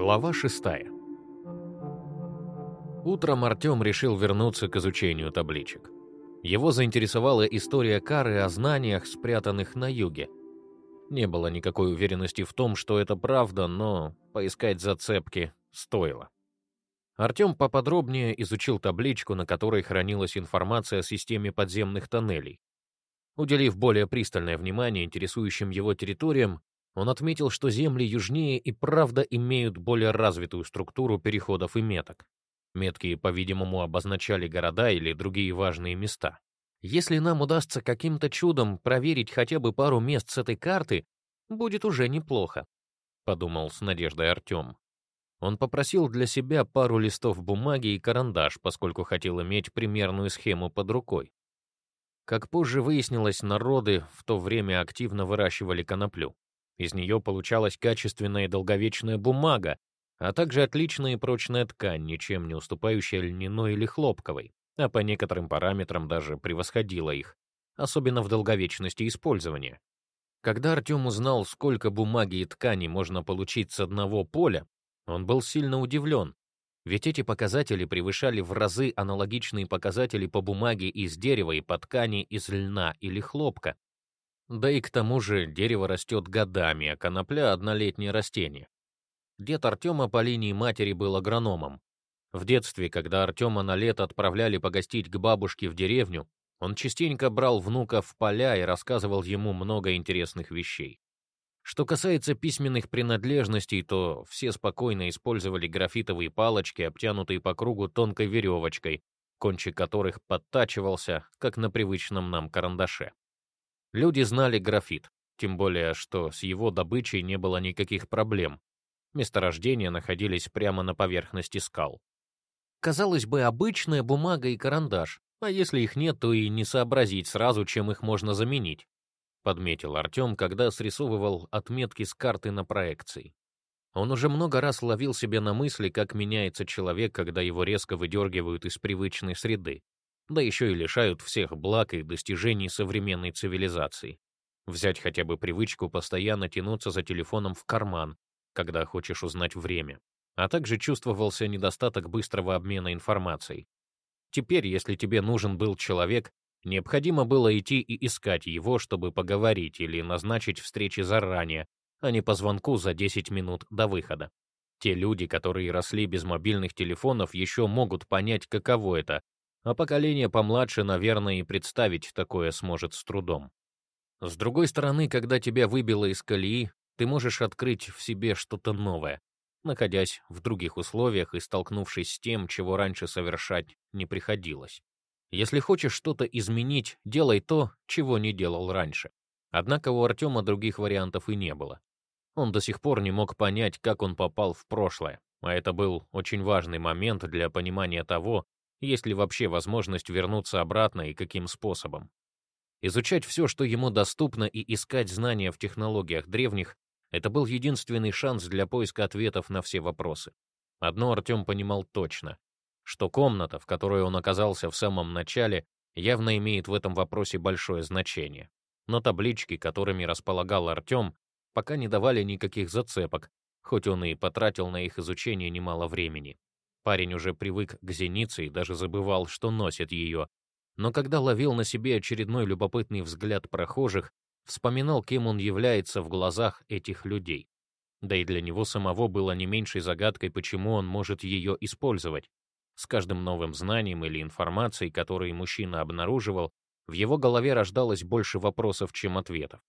Глава шестая. Утром Артем решил вернуться к изучению табличек. Его заинтересовала история Кары о знаниях, спрятанных на юге. Не было никакой уверенности в том, что это правда, но поискать зацепки стоило. Артем поподробнее изучил табличку, на которой хранилась информация о системе подземных тоннелей. Уделив более пристальное внимание интересующим его территориям, он отметил, что земли южнее и правда имеют более развитую структуру переходов и меток. Метки, по-видимому, обозначали города или другие важные места. Если нам удастся каким-то чудом проверить хотя бы пару мест с этой карты, будет уже неплохо, подумал с надеждой Артем. Он попросил для себя пару листов бумаги и карандаш, поскольку хотел иметь примерную схему под рукой. Как позже выяснилось, народы в то время активно выращивали коноплю. Из нее получалась качественная и долговечная бумага, а также отличная и прочная ткань, ничем не уступающая льняной или хлопковой, а по некоторым параметрам даже превосходила их, особенно в долговечности использования. Когда Артем узнал, сколько бумаги и ткани можно получить с одного поля, он был сильно удивлен, ведь эти показатели превышали в разы аналогичные показатели по бумаге из дерева и по ткани из льна или хлопка, да и к тому же дерево растет годами, а конопля — однолетнее растение. Дед Артема по линии матери был агрономом. В детстве, когда Артема на лето отправляли погостить к бабушке в деревню, он частенько брал внука в поля и рассказывал ему много интересных вещей. Что касается письменных принадлежностей, то все спокойно использовали графитовые палочки, обтянутые по кругу тонкой веревочкой, кончик которых подтачивался, как на привычном нам карандаше. Люди знали графит, тем более, что с его добычей не было никаких проблем. Месторождения находились прямо на поверхности скал. Казалось бы, обычная бумага и карандаш, а если их нет, то и не сообразить сразу, чем их можно заменить, подметил Артем, когда срисовывал отметки с карты на проекции. Он уже много раз ловил себе на мысли, как меняется человек, когда его резко выдергивают из привычной среды да еще и лишают всех благ и достижений современной цивилизации. Взять хотя бы привычку постоянно тянуться за телефоном в карман, когда хочешь узнать время, а также чувствовался недостаток быстрого обмена информацией. Теперь, если тебе нужен был человек, необходимо было идти и искать его, чтобы поговорить или назначить встречи заранее, а не по звонку за 10 минут до выхода. Те люди, которые росли без мобильных телефонов, еще могут понять, каково это а поколение помладше, наверное, и представить такое сможет с трудом. С другой стороны, когда тебя выбило из колеи, ты можешь открыть в себе что-то новое, находясь в других условиях и столкнувшись с тем, чего раньше совершать не приходилось. Если хочешь что-то изменить, делай то, чего не делал раньше. Однако у Артема других вариантов и не было. Он до сих пор не мог понять, как он попал в прошлое, а это был очень важный момент для понимания того, есть ли вообще возможность вернуться обратно и каким способом. Изучать все, что ему доступно, и искать знания в технологиях древних — это был единственный шанс для поиска ответов на все вопросы. Одно Артем понимал точно, что комната, в которой он оказался в самом начале, явно имеет в этом вопросе большое значение. Но таблички, которыми располагал Артем, пока не давали никаких зацепок, хоть он и потратил на их изучение немало времени. Парень уже привык к зенице и даже забывал, что носит ее. Но когда ловил на себе очередной любопытный взгляд прохожих, вспоминал, кем он является в глазах этих людей. Да и для него самого было не меньшей загадкой, почему он может ее использовать. С каждым новым знанием или информацией, которые мужчина обнаруживал, в его голове рождалось больше вопросов, чем ответов.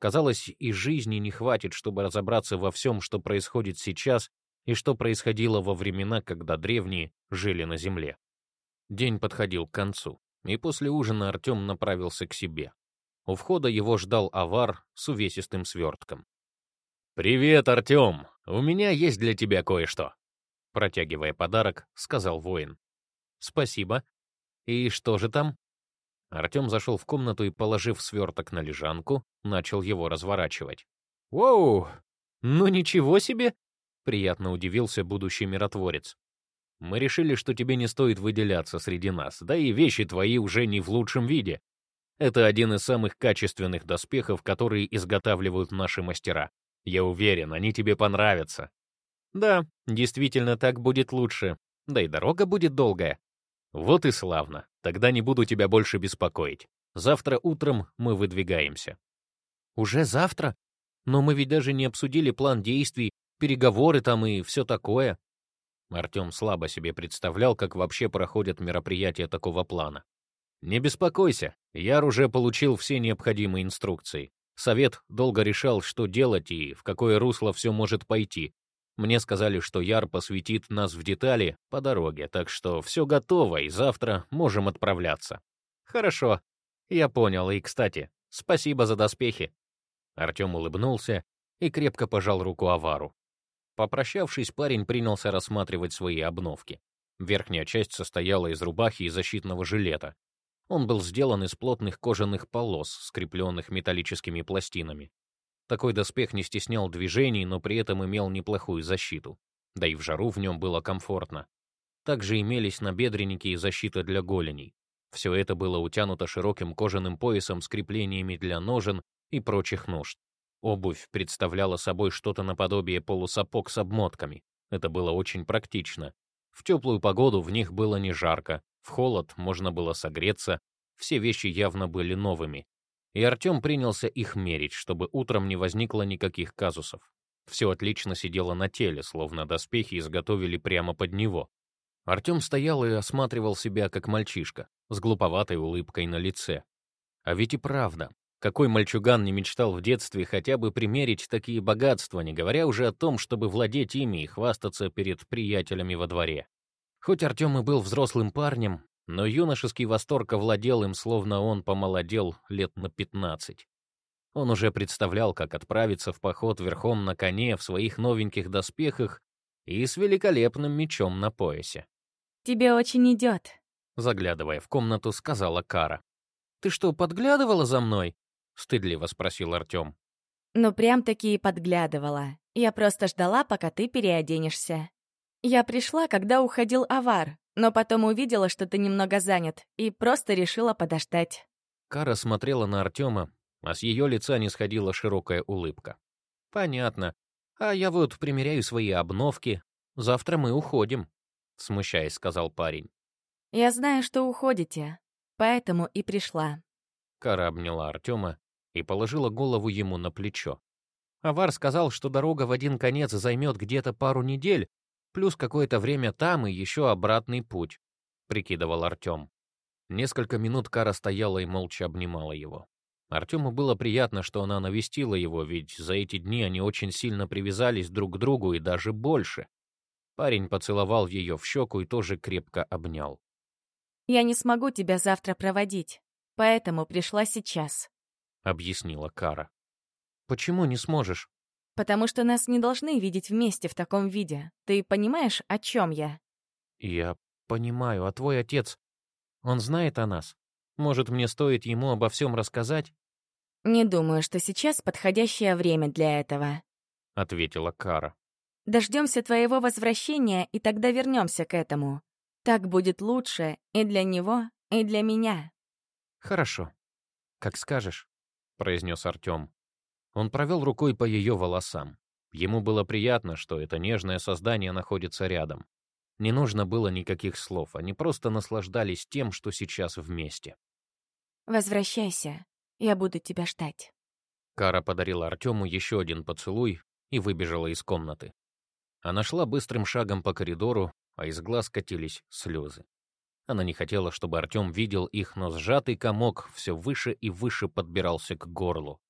Казалось, и жизни не хватит, чтобы разобраться во всем, что происходит сейчас, и что происходило во времена, когда древние жили на земле. День подходил к концу, и после ужина Артем направился к себе. У входа его ждал авар с увесистым свертком. «Привет, Артем! У меня есть для тебя кое-что!» Протягивая подарок, сказал воин. «Спасибо. И что же там?» Артем зашел в комнату и, положив сверток на лежанку, начал его разворачивать. «Воу! Ну ничего себе! Приятно удивился будущий миротворец. Мы решили, что тебе не стоит выделяться среди нас, да и вещи твои уже не в лучшем виде. Это один из самых качественных доспехов, которые изготавливают наши мастера. Я уверен, они тебе понравятся. Да, действительно, так будет лучше. Да и дорога будет долгая. Вот и славно. Тогда не буду тебя больше беспокоить. Завтра утром мы выдвигаемся. Уже завтра? Но мы ведь даже не обсудили план действий, переговоры там и все такое. Артем слабо себе представлял, как вообще проходят мероприятия такого плана. «Не беспокойся, Яр уже получил все необходимые инструкции. Совет долго решал, что делать и в какое русло все может пойти. Мне сказали, что Яр посвятит нас в детали по дороге, так что все готово, и завтра можем отправляться». «Хорошо, я понял, и, кстати, спасибо за доспехи». Артем улыбнулся и крепко пожал руку Авару. Попрощавшись, парень принялся рассматривать свои обновки. Верхняя часть состояла из рубахи и защитного жилета. Он был сделан из плотных кожаных полос, скрепленных металлическими пластинами. Такой доспех не стеснял движений, но при этом имел неплохую защиту. Да и в жару в нем было комфортно. Также имелись набедренники и защита для голеней. Все это было утянуто широким кожаным поясом с креплениями для ножен и прочих нужд. Обувь представляла собой что-то наподобие полусапог с обмотками. Это было очень практично. В теплую погоду в них было не жарко, в холод можно было согреться, все вещи явно были новыми. И Артем принялся их мерить, чтобы утром не возникло никаких казусов. Все отлично сидело на теле, словно доспехи изготовили прямо под него. Артем стоял и осматривал себя как мальчишка, с глуповатой улыбкой на лице. А ведь и правда, какой мальчуган не мечтал в детстве хотя бы примерить такие богатства, не говоря уже о том, чтобы владеть ими и хвастаться перед приятелями во дворе. Хоть Артем и был взрослым парнем, но юношеский восторг овладел им, словно он помолодел лет на 15. Он уже представлял, как отправиться в поход верхом на коне в своих новеньких доспехах и с великолепным мечом на поясе. «Тебе очень идет», — заглядывая в комнату, сказала Кара. «Ты что, подглядывала за мной?» — стыдливо спросил Артем. «Ну, прям-таки и подглядывала. Я просто ждала, пока ты переоденешься. Я пришла, когда уходил авар, но потом увидела, что ты немного занят, и просто решила подождать». Кара смотрела на Артема, а с ее лица не сходила широкая улыбка. «Понятно. А я вот примеряю свои обновки. Завтра мы уходим», — смущаясь, сказал парень. «Я знаю, что уходите, поэтому и пришла». Кара обняла Артема и положила голову ему на плечо. Авар сказал, что дорога в один конец займет где-то пару недель, плюс какое-то время там и еще обратный путь, прикидывал Артем. Несколько минут Кара стояла и молча обнимала его. Артему было приятно, что она навестила его, ведь за эти дни они очень сильно привязались друг к другу и даже больше. Парень поцеловал ее в щеку и тоже крепко обнял. «Я не смогу тебя завтра проводить, поэтому пришла сейчас», — объяснила Кара. «Почему не сможешь?» «Потому что нас не должны видеть вместе в таком виде. Ты понимаешь, о чем я?» «Я понимаю. А твой отец, он знает о нас? Может, мне стоит ему обо всем рассказать?» «Не думаю, что сейчас подходящее время для этого», — ответила Кара. «Дождемся твоего возвращения, и тогда вернемся к этому. Так будет лучше и для него, и для меня». «Хорошо. Как скажешь». — произнес Артем. Он провел рукой по ее волосам. Ему было приятно, что это нежное создание находится рядом. Не нужно было никаких слов, они просто наслаждались тем, что сейчас вместе. «Возвращайся, я буду тебя ждать». Кара подарила Артему еще один поцелуй и выбежала из комнаты. Она шла быстрым шагом по коридору, а из глаз катились слезы. Она не хотела, чтобы Артем видел их, но сжатый комок все выше и выше подбирался к горлу.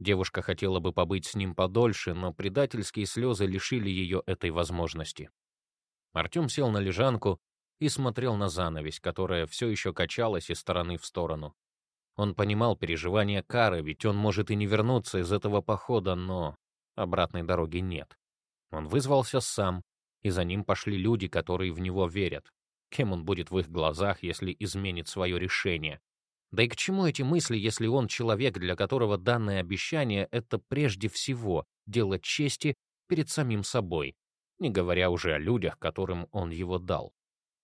Девушка хотела бы побыть с ним подольше, но предательские слезы лишили ее этой возможности. Артем сел на лежанку и смотрел на занавесь, которая все еще качалась из стороны в сторону. Он понимал переживания Кары, ведь он может и не вернуться из этого похода, но обратной дороги нет. Он вызвался сам, и за ним пошли люди, которые в него верят. Кем он будет в их глазах, если изменит свое решение? Да и к чему эти мысли, если он человек, для которого данное обещание — это прежде всего дело чести перед самим собой, не говоря уже о людях, которым он его дал?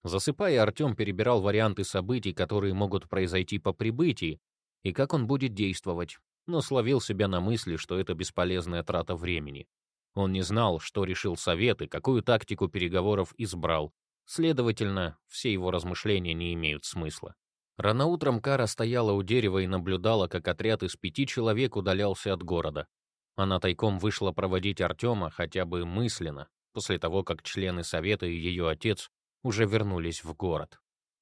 Засыпая, Артем перебирал варианты событий, которые могут произойти по прибытии, и как он будет действовать, но словил себя на мысли, что это бесполезная трата времени. Он не знал, что решил совет и какую тактику переговоров избрал. Следовательно, все его размышления не имеют смысла. Рано утром Кара стояла у дерева и наблюдала, как отряд из пяти человек удалялся от города. Она тайком вышла проводить Артема хотя бы мысленно, после того, как члены совета и ее отец уже вернулись в город.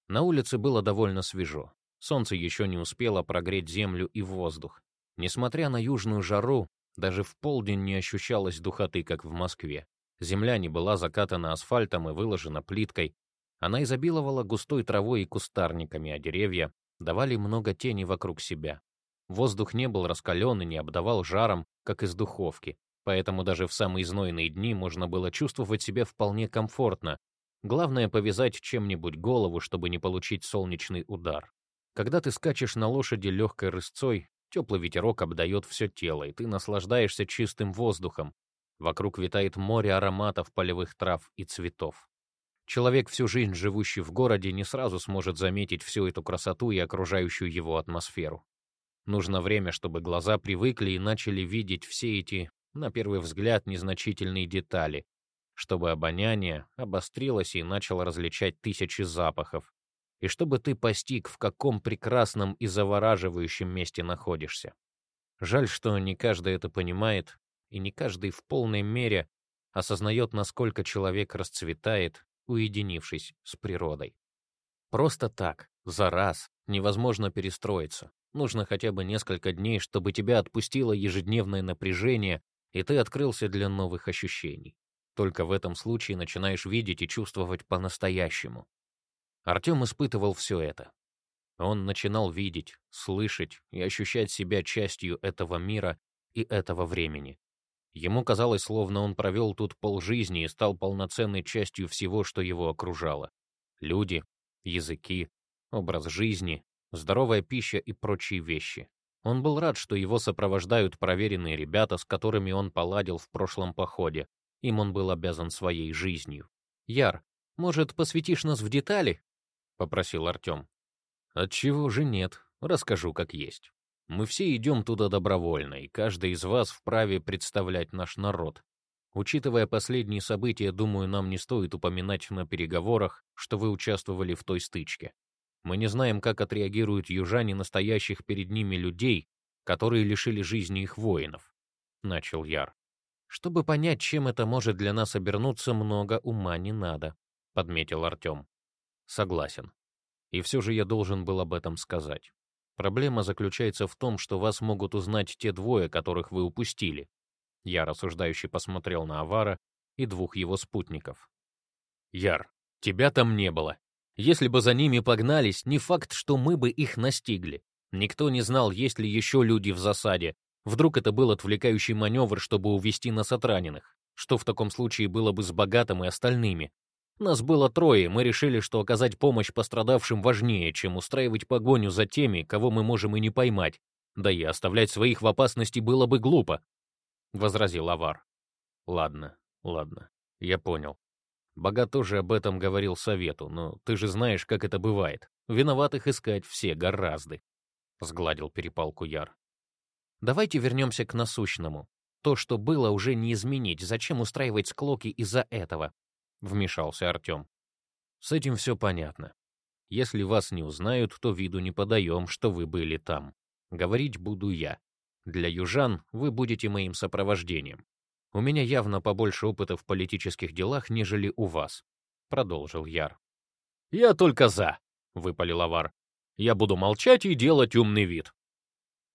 На улице было довольно свежо. Солнце еще не успело прогреть землю и воздух. Несмотря на южную жару, даже в полдень не ощущалось духоты, как в Москве. Земля не была закатана асфальтом и выложена плиткой. Она изобиловала густой травой и кустарниками, а деревья давали много тени вокруг себя. Воздух не был раскален и не обдавал жаром, как из духовки, поэтому даже в самые знойные дни можно было чувствовать себя вполне комфортно. Главное — повязать чем-нибудь голову, чтобы не получить солнечный удар. Когда ты скачешь на лошади легкой рысцой, теплый ветерок обдает все тело, и ты наслаждаешься чистым воздухом. Вокруг витает море ароматов полевых трав и цветов. Человек, всю жизнь живущий в городе, не сразу сможет заметить всю эту красоту и окружающую его атмосферу. Нужно время, чтобы глаза привыкли и начали видеть все эти, на первый взгляд, незначительные детали, чтобы обоняние обострилось и начало различать тысячи запахов, и чтобы ты постиг, в каком прекрасном и завораживающем месте находишься. Жаль, что не каждый это понимает, и не каждый в полной мере осознает, насколько человек расцветает, уединившись с природой. Просто так, за раз, невозможно перестроиться. Нужно хотя бы несколько дней, чтобы тебя отпустило ежедневное напряжение, и ты открылся для новых ощущений. Только в этом случае начинаешь видеть и чувствовать по-настоящему. Артем испытывал все это. Он начинал видеть, слышать и ощущать себя частью этого мира и этого времени. Ему казалось, словно он провел тут полжизни и стал полноценной частью всего, что его окружало. Люди, языки, образ жизни, здоровая пища и прочие вещи. Он был рад, что его сопровождают проверенные ребята, с которыми он поладил в прошлом походе. Им он был обязан своей жизнью. «Яр, может, посвятишь нас в детали?» — попросил Артем. «Отчего же нет? Расскажу, как есть. Мы все идем туда добровольно, и каждый из вас вправе представлять наш народ. Учитывая последние события, думаю, нам не стоит упоминать на переговорах, что вы участвовали в той стычке. Мы не знаем, как отреагируют южане настоящих перед ними людей, которые лишили жизни их воинов», — начал Яр. «Чтобы понять, чем это может для нас обернуться, много ума не надо», — подметил Артем. «Согласен. И все же я должен был об этом сказать. Проблема заключается в том, что вас могут узнать те двое, которых вы упустили». Я рассуждающий посмотрел на Авара и двух его спутников. «Яр, тебя там не было. Если бы за ними погнались, не факт, что мы бы их настигли. Никто не знал, есть ли еще люди в засаде. Вдруг это был отвлекающий маневр, чтобы увести нас от раненых. Что в таком случае было бы с богатым и остальными? Нас было трое, мы решили, что оказать помощь пострадавшим важнее, чем устраивать погоню за теми, кого мы можем и не поймать. Да и оставлять своих в опасности было бы глупо, — возразил Авар. Ладно, ладно, я понял. Богат тоже об этом говорил совету, но ты же знаешь, как это бывает. Виноватых искать все гораздо. Сгладил перепалку Яр. Давайте вернемся к насущному. То, что было, уже не изменить. Зачем устраивать склоки из-за этого? Вмешался Артем. С этим все понятно. Если вас не узнают, то виду не подаем, что вы были там. Говорить буду я. Для южан вы будете моим сопровождением. У меня явно побольше опыта в политических делах, нежели у вас», — продолжил Яр. «Я только за», — выпалил Авар. «Я буду молчать и делать умный вид».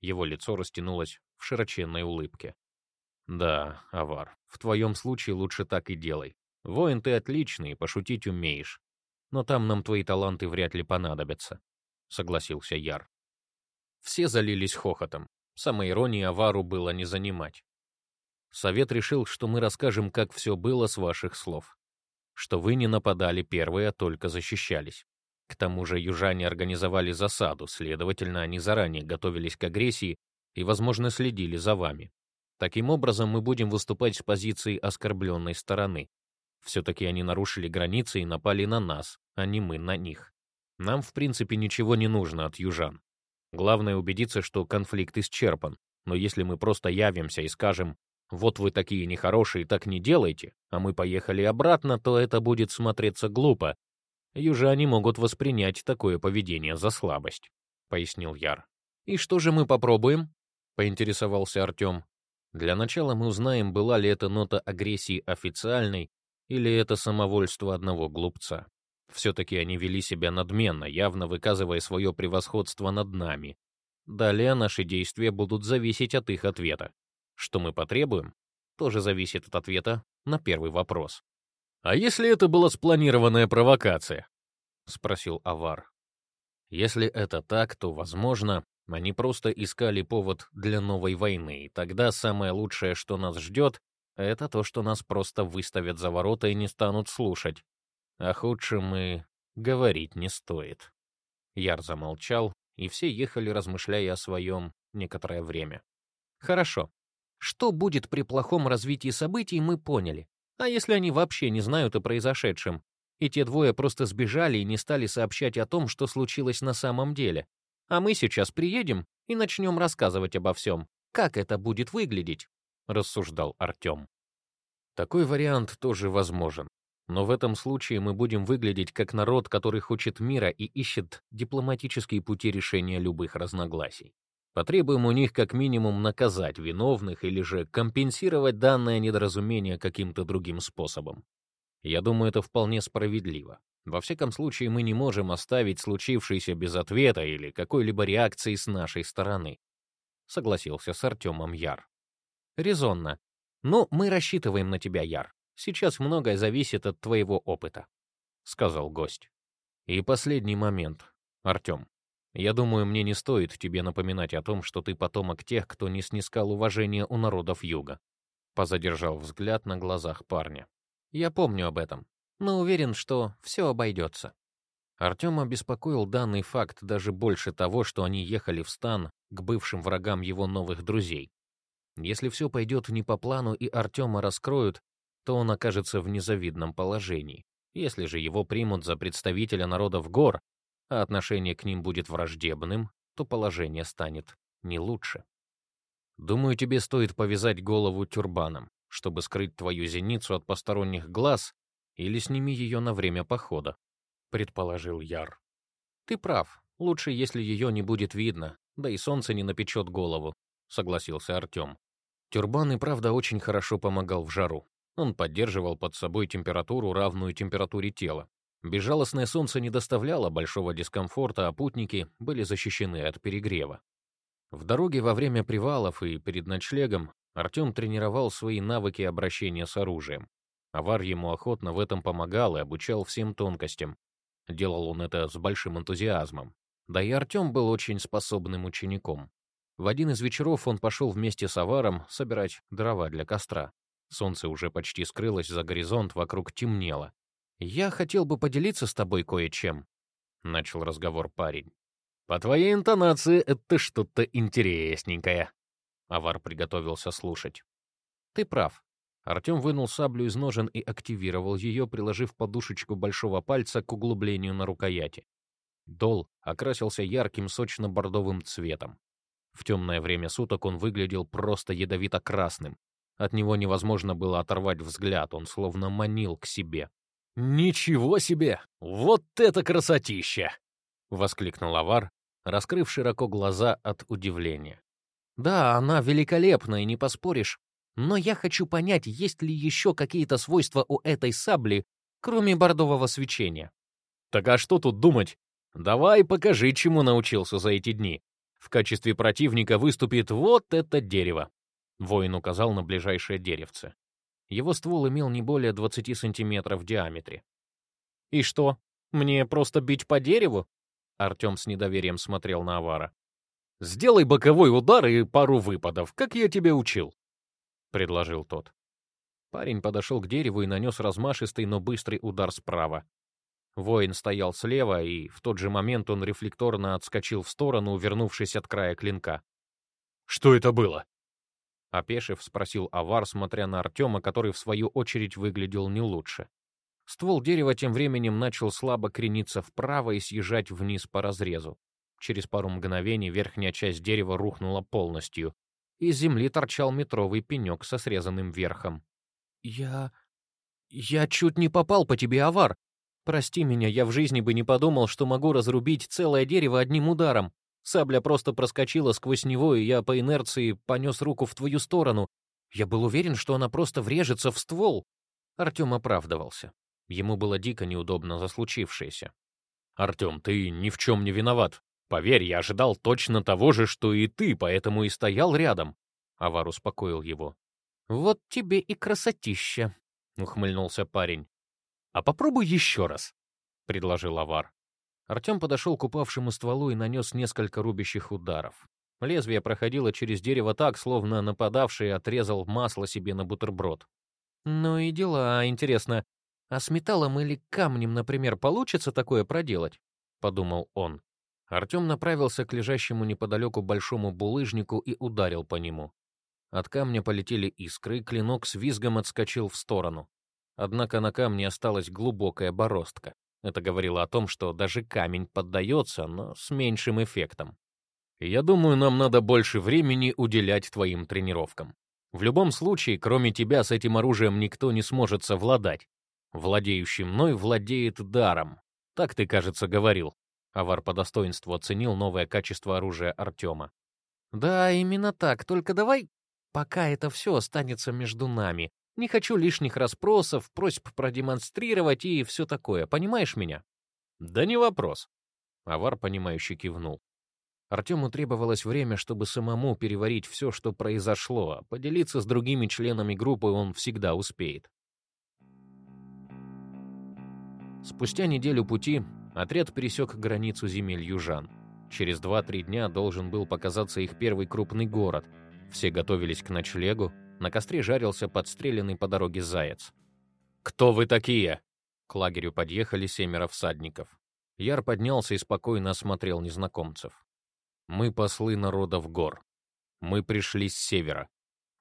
Его лицо растянулось в широченной улыбке. «Да, Авар, в твоем случае лучше так и делай. Воин ты отличный, пошутить умеешь. Но там нам твои таланты вряд ли понадобятся», — согласился Яр. Все залились хохотом. Самоиронии Авару было не занимать. Совет решил, что мы расскажем, как все было с ваших слов. Что вы не нападали первые, а только защищались. К тому же южане организовали засаду, следовательно, они заранее готовились к агрессии и, возможно, следили за вами. Таким образом, мы будем выступать с позиции оскорбленной стороны. Все-таки они нарушили границы и напали на нас, а не мы на них. Нам, в принципе, ничего не нужно от южан. Главное убедиться, что конфликт исчерпан. Но если мы просто явимся и скажем вот вы такие нехорошие, так не делайте, а мы поехали обратно, то это будет смотреться глупо. Южане могут воспринять такое поведение за слабость», — пояснил Яр. «И что же мы попробуем?» — поинтересовался Артем. «Для начала мы узнаем, была ли эта нота агрессии официальной или это самовольство одного глупца. Все-таки они вели себя надменно, явно выказывая свое превосходство над нами. Далее наши действия будут зависеть от их ответа. Что мы потребуем, тоже зависит от ответа на первый вопрос. «А если это была спланированная провокация?» — спросил Авар. «Если это так, то, возможно, они просто искали повод для новой войны, и тогда самое лучшее, что нас ждет, это то, что нас просто выставят за ворота и не станут слушать. О худшем и говорить не стоит». Яр замолчал, и все ехали, размышляя о своем некоторое время. «Хорошо. Что будет при плохом развитии событий, мы поняли. А если они вообще не знают о произошедшем? И те двое просто сбежали и не стали сообщать о том, что случилось на самом деле. А мы сейчас приедем и начнем рассказывать обо всем. Как это будет выглядеть?» — рассуждал Артем. Такой вариант тоже возможен. Но в этом случае мы будем выглядеть как народ, который хочет мира и ищет дипломатические пути решения любых разногласий. Потребуем у них как минимум наказать виновных или же компенсировать данное недоразумение каким-то другим способом. Я думаю, это вполне справедливо. Во всяком случае, мы не можем оставить случившееся без ответа или какой-либо реакции с нашей стороны. Согласился с Артемом Яр. Резонно. Но мы рассчитываем на тебя, Яр. Сейчас многое зависит от твоего опыта, сказал гость. И последний момент, Артем. Я думаю, мне не стоит тебе напоминать о том, что ты потомок тех, кто не снискал уважения у народов Юга. Позадержал взгляд на глазах парня. Я помню об этом, но уверен, что все обойдется. Артем обеспокоил данный факт даже больше того, что они ехали в стан к бывшим врагам его новых друзей. Если все пойдет не по плану и Артема раскроют, то он окажется в незавидном положении. Если же его примут за представителя народов гор, а отношение к ним будет враждебным, то положение станет не лучше. Думаю, тебе стоит повязать голову тюрбаном, чтобы скрыть твою зеницу от посторонних глаз, или сними ее на время похода, предположил Яр. Ты прав. Лучше, если ее не будет видно, да и солнце не напечет голову, согласился Артем. Тюрбан и правда очень хорошо помогал в жару. Он поддерживал под собой температуру, равную температуре тела, Безжалостное солнце не доставляло большого дискомфорта, а путники были защищены от перегрева. В дороге во время привалов и перед ночлегом Артем тренировал свои навыки обращения с оружием. Авар ему охотно в этом помогал и обучал всем тонкостям. Делал он это с большим энтузиазмом. Да и Артем был очень способным учеником. В один из вечеров он пошел вместе с Аваром собирать дрова для костра. Солнце уже почти скрылось за горизонт, вокруг темнело. «Я хотел бы поделиться с тобой кое-чем», — начал разговор парень. «По твоей интонации это что-то интересненькое». Авар приготовился слушать. «Ты прав». Артем вынул саблю из ножен и активировал ее, приложив подушечку большого пальца к углублению на рукояти. Дол окрасился ярким сочно-бордовым цветом. В темное время суток он выглядел просто ядовито-красным. От него невозможно было оторвать взгляд, он словно манил к себе. «Ничего себе! Вот это красотища!» — воскликнул Авар, раскрыв широко глаза от удивления. «Да, она великолепна, и не поспоришь. Но я хочу понять, есть ли еще какие-то свойства у этой сабли, кроме бордового свечения». «Так а что тут думать? Давай покажи, чему научился за эти дни. В качестве противника выступит вот это дерево». Воин указал на ближайшее деревце. Его ствол имел не более 20 сантиметров в диаметре. «И что, мне просто бить по дереву?» Артем с недоверием смотрел на Авара. «Сделай боковой удар и пару выпадов, как я тебе учил», — предложил тот. Парень подошел к дереву и нанес размашистый, но быстрый удар справа. Воин стоял слева, и в тот же момент он рефлекторно отскочил в сторону, увернувшись от края клинка. «Что это было?» Опешив, спросил Авар, смотря на Артема, который в свою очередь выглядел не лучше. Ствол дерева тем временем начал слабо крениться вправо и съезжать вниз по разрезу. Через пару мгновений верхняя часть дерева рухнула полностью. Из земли торчал метровый пенек со срезанным верхом. «Я... я чуть не попал по тебе, Авар. Прости меня, я в жизни бы не подумал, что могу разрубить целое дерево одним ударом. Сабля просто проскочила сквозь него, и я по инерции понес руку в твою сторону. Я был уверен, что она просто врежется в ствол. Артем оправдывался. Ему было дико неудобно за случившееся. «Артем, ты ни в чем не виноват. Поверь, я ожидал точно того же, что и ты, поэтому и стоял рядом». Авар успокоил его. «Вот тебе и красотища», — ухмыльнулся парень. «А попробуй еще раз», — предложил Авар. Артем подошел к упавшему стволу и нанес несколько рубящих ударов. Лезвие проходило через дерево так, словно нападавший отрезал масло себе на бутерброд. «Ну и дела, интересно. А с металлом или камнем, например, получится такое проделать?» — подумал он. Артем направился к лежащему неподалеку большому булыжнику и ударил по нему. От камня полетели искры, клинок с визгом отскочил в сторону. Однако на камне осталась глубокая бороздка. Это говорило о том, что даже камень поддается, но с меньшим эффектом. Я думаю, нам надо больше времени уделять твоим тренировкам. В любом случае, кроме тебя, с этим оружием никто не сможет совладать. Владеющий мной владеет даром. Так ты, кажется, говорил. Авар по достоинству оценил новое качество оружия Артема. Да, именно так. Только давай, пока это все останется между нами. Не хочу лишних расспросов, просьб продемонстрировать и все такое. Понимаешь меня? Да не вопрос. Авар, понимающе кивнул. Артему требовалось время, чтобы самому переварить все, что произошло, а поделиться с другими членами группы он всегда успеет. Спустя неделю пути отряд пересек границу земель южан. Через 2-3 дня должен был показаться их первый крупный город. Все готовились к ночлегу, на костре жарился подстреленный по дороге заяц. «Кто вы такие?» К лагерю подъехали семеро всадников. Яр поднялся и спокойно осмотрел незнакомцев. «Мы послы народов гор. Мы пришли с севера.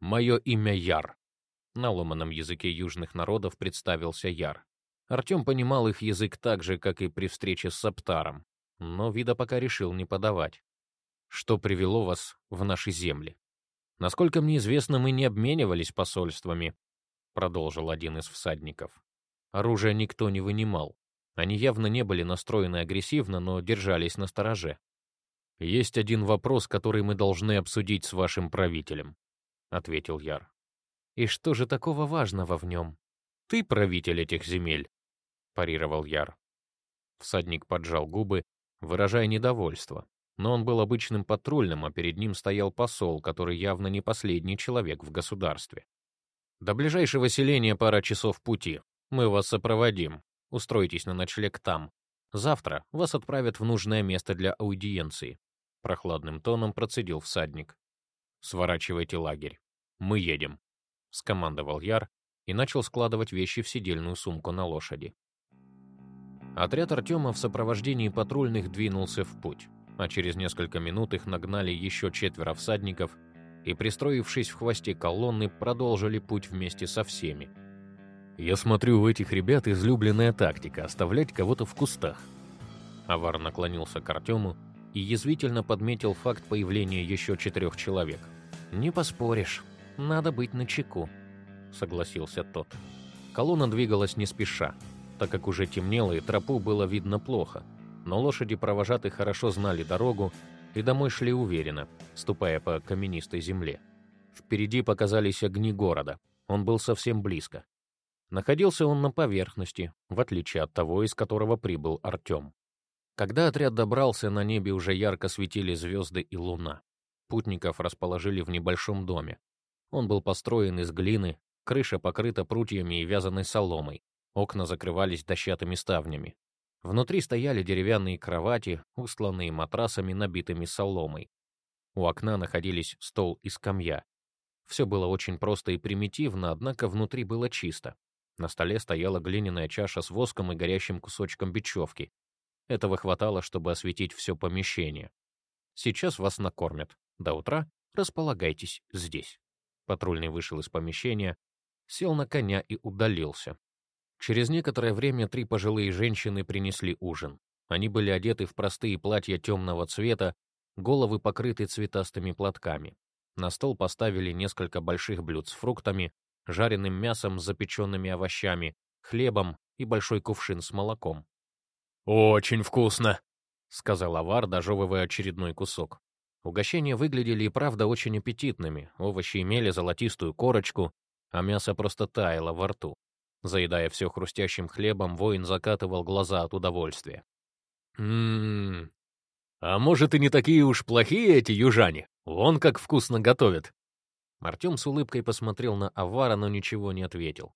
Мое имя Яр». На ломаном языке южных народов представился Яр. Артем понимал их язык так же, как и при встрече с Саптаром, но вида пока решил не подавать. «Что привело вас в наши земли?» Насколько мне известно, мы не обменивались посольствами, продолжил один из всадников. Оружие никто не вынимал. Они явно не были настроены агрессивно, но держались на стороже. Есть один вопрос, который мы должны обсудить с вашим правителем, ответил Яр. И что же такого важного в нем? Ты правитель этих земель, парировал Яр. Всадник поджал губы, выражая недовольство но он был обычным патрульным, а перед ним стоял посол, который явно не последний человек в государстве. «До ближайшего селения пара часов пути. Мы вас сопроводим. Устройтесь на ночлег там. Завтра вас отправят в нужное место для аудиенции», — прохладным тоном процедил всадник. «Сворачивайте лагерь. Мы едем», — скомандовал Яр и начал складывать вещи в сидельную сумку на лошади. Отряд Артема в сопровождении патрульных двинулся в путь а через несколько минут их нагнали еще четверо всадников и, пристроившись в хвосте колонны, продолжили путь вместе со всеми. «Я смотрю, у этих ребят излюбленная тактика — оставлять кого-то в кустах». Авар наклонился к Артему и язвительно подметил факт появления еще четырех человек. «Не поспоришь, надо быть начеку», — согласился тот. Колонна двигалась не спеша, так как уже темнело и тропу было видно плохо — но лошади провожатых хорошо знали дорогу и домой шли уверенно, ступая по каменистой земле. Впереди показались огни города. Он был совсем близко. Находился он на поверхности, в отличие от того, из которого прибыл Артем. Когда отряд добрался, на небе уже ярко светили звезды и луна. Путников расположили в небольшом доме. Он был построен из глины, крыша покрыта прутьями и вязаной соломой, окна закрывались дощатыми ставнями. Внутри стояли деревянные кровати, устланные матрасами, набитыми соломой. У окна находились стол и скамья. Все было очень просто и примитивно, однако внутри было чисто. На столе стояла глиняная чаша с воском и горящим кусочком бечевки. Этого хватало, чтобы осветить все помещение. Сейчас вас накормят. До утра располагайтесь здесь. Патрульный вышел из помещения, сел на коня и удалился. Через некоторое время три пожилые женщины принесли ужин. Они были одеты в простые платья темного цвета, головы покрыты цветастыми платками. На стол поставили несколько больших блюд с фруктами, жареным мясом с запеченными овощами, хлебом и большой кувшин с молоком. «Очень вкусно!» — сказал Авар, дожевывая очередной кусок. Угощения выглядели и правда очень аппетитными, овощи имели золотистую корочку, а мясо просто таяло во рту. Заедая все хрустящим хлебом, воин закатывал глаза от удовольствия. «Ммм, а может и не такие уж плохие эти южане? Вон как вкусно готовят!» Артем с улыбкой посмотрел на Авара, но ничего не ответил.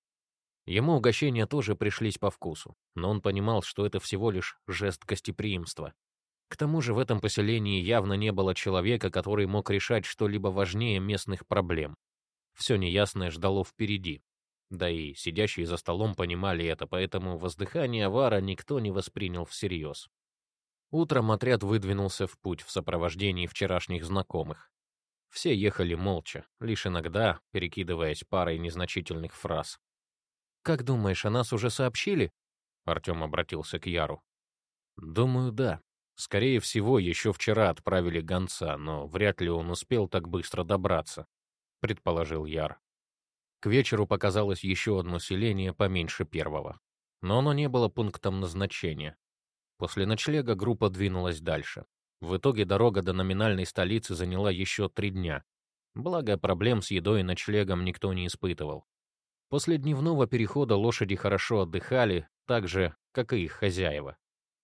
Ему угощения тоже пришлись по вкусу, но он понимал, что это всего лишь жест гостеприимства. К тому же в этом поселении явно не было человека, который мог решать что-либо важнее местных проблем. Все неясное ждало впереди. Да и сидящие за столом понимали это, поэтому воздыхание Авара никто не воспринял всерьез. Утром отряд выдвинулся в путь в сопровождении вчерашних знакомых. Все ехали молча, лишь иногда перекидываясь парой незначительных фраз. «Как думаешь, о нас уже сообщили?» Артем обратился к Яру. «Думаю, да. Скорее всего, еще вчера отправили гонца, но вряд ли он успел так быстро добраться», — предположил Яр. К вечеру показалось еще одно селение поменьше первого, но оно не было пунктом назначения. После ночлега группа двинулась дальше. В итоге дорога до номинальной столицы заняла еще три дня. Благо, проблем с едой и ночлегом никто не испытывал. После дневного перехода лошади хорошо отдыхали, так же, как и их хозяева.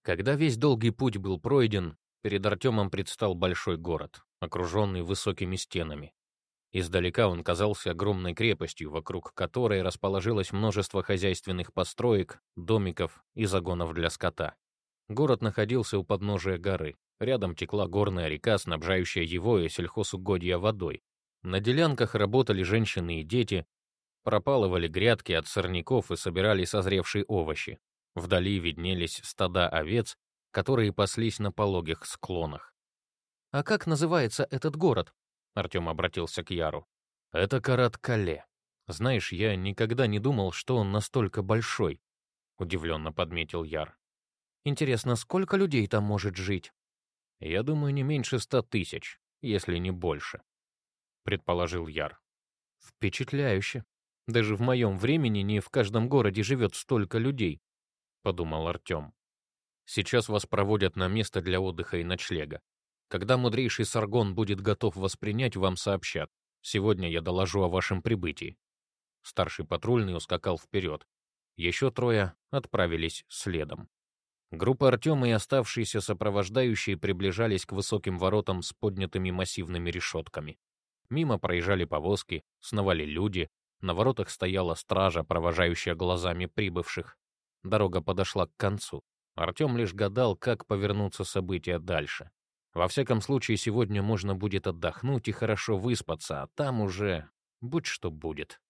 Когда весь долгий путь был пройден, перед Артемом предстал большой город, окруженный высокими стенами. Издалека он казался огромной крепостью, вокруг которой расположилось множество хозяйственных построек, домиков и загонов для скота. Город находился у подножия горы. Рядом текла горная река, снабжающая его и сельхозугодья водой. На делянках работали женщины и дети, пропалывали грядки от сорняков и собирали созревшие овощи. Вдали виднелись стада овец, которые паслись на пологих склонах. «А как называется этот город?» Артем обратился к Яру. «Это Карат-Кале. Знаешь, я никогда не думал, что он настолько большой», — удивленно подметил Яр. «Интересно, сколько людей там может жить?» «Я думаю, не меньше ста тысяч, если не больше», — предположил Яр. «Впечатляюще», даже в моем времени не в каждом городе живет столько людей, подумал Артем. Сейчас вас проводят на место для отдыха и ночлега. Когда мудрейший Саргон будет готов воспринять, вам сообщат. Сегодня я доложу о вашем прибытии. Старший патрульный ускакал вперед. Еще трое отправились следом. Группа Артема и оставшиеся сопровождающие приближались к высоким воротам с поднятыми массивными решетками. Мимо проезжали повозки, сновали люди, на воротах стояла стража, провожающая глазами прибывших. Дорога подошла к концу. Артем лишь гадал, как повернуться события дальше. Во всяком случае, сегодня можно будет отдохнуть и хорошо выспаться, а там уже будь что будет.